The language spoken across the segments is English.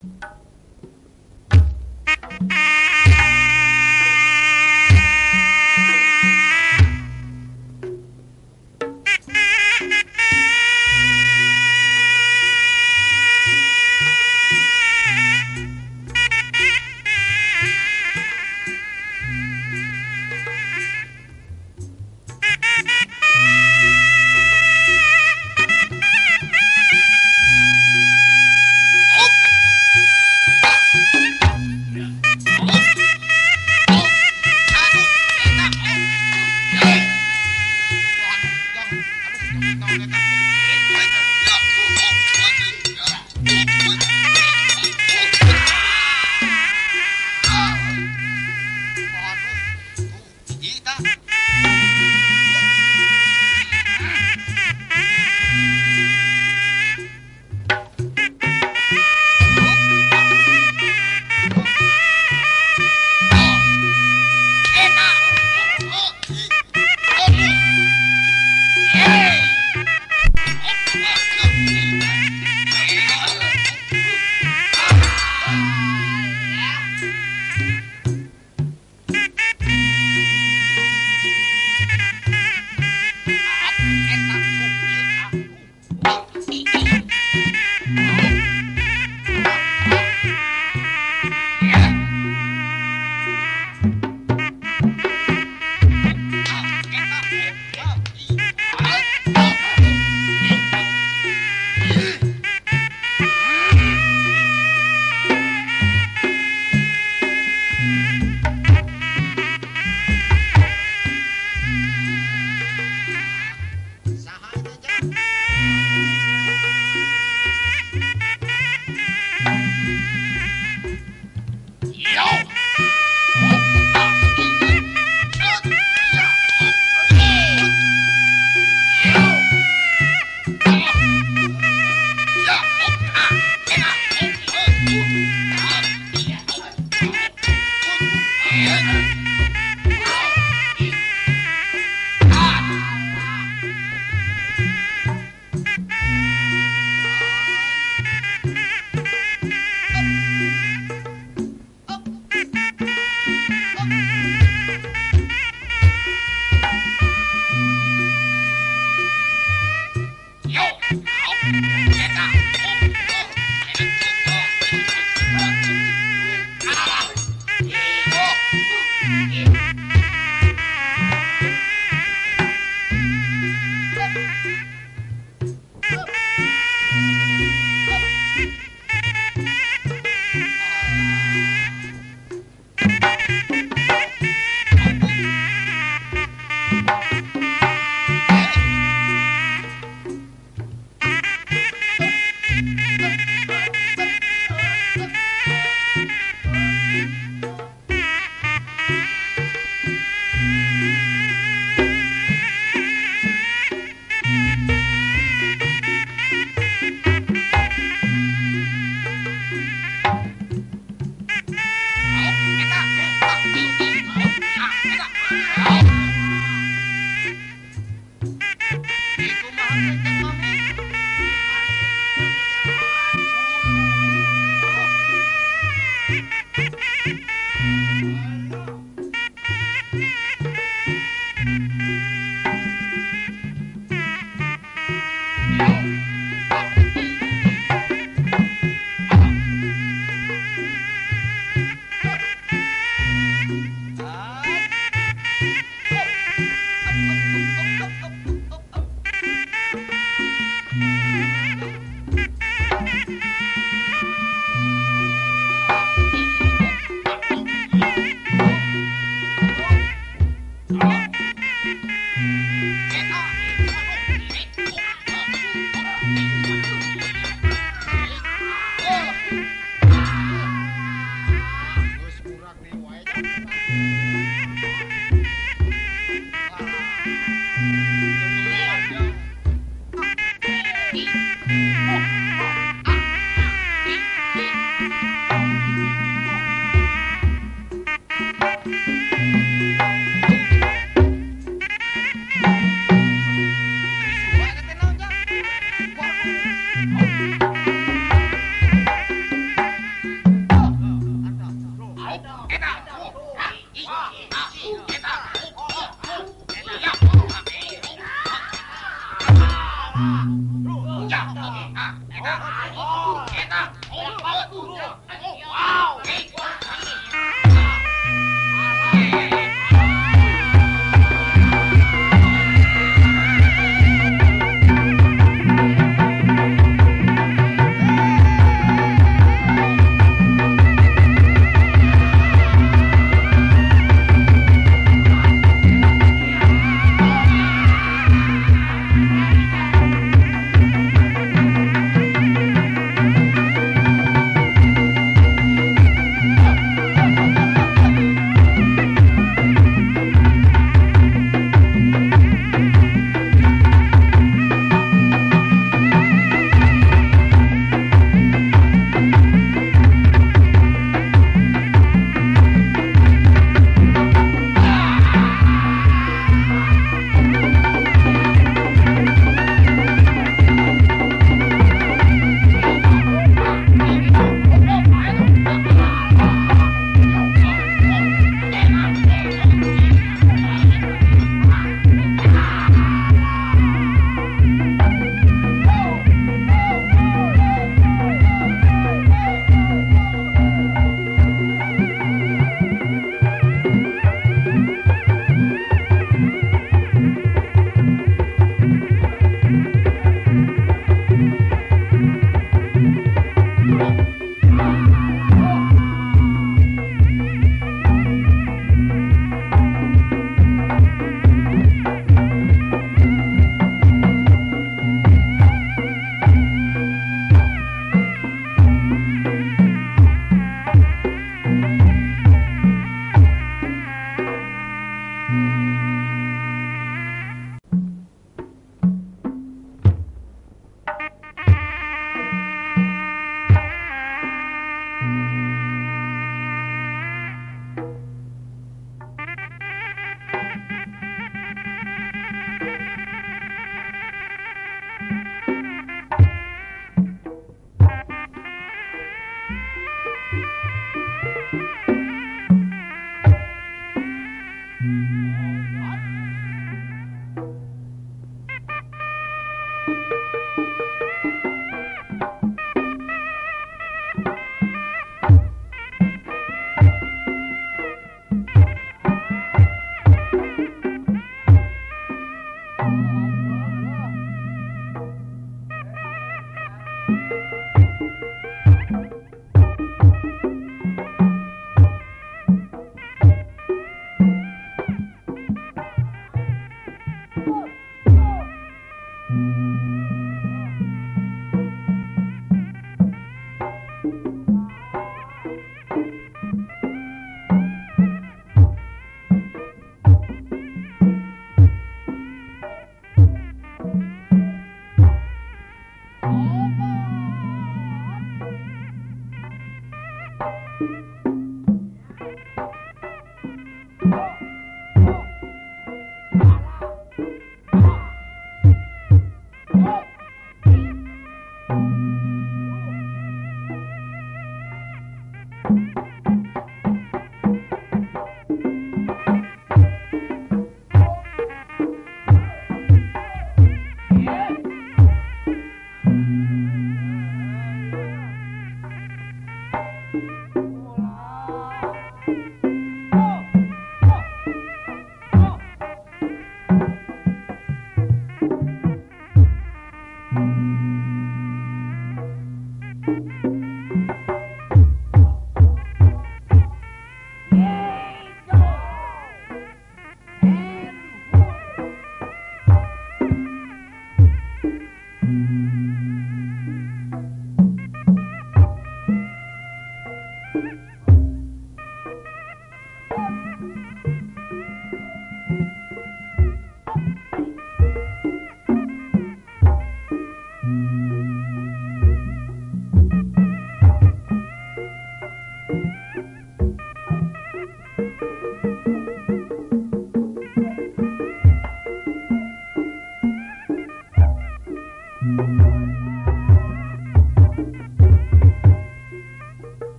เ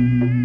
Mm-hmm.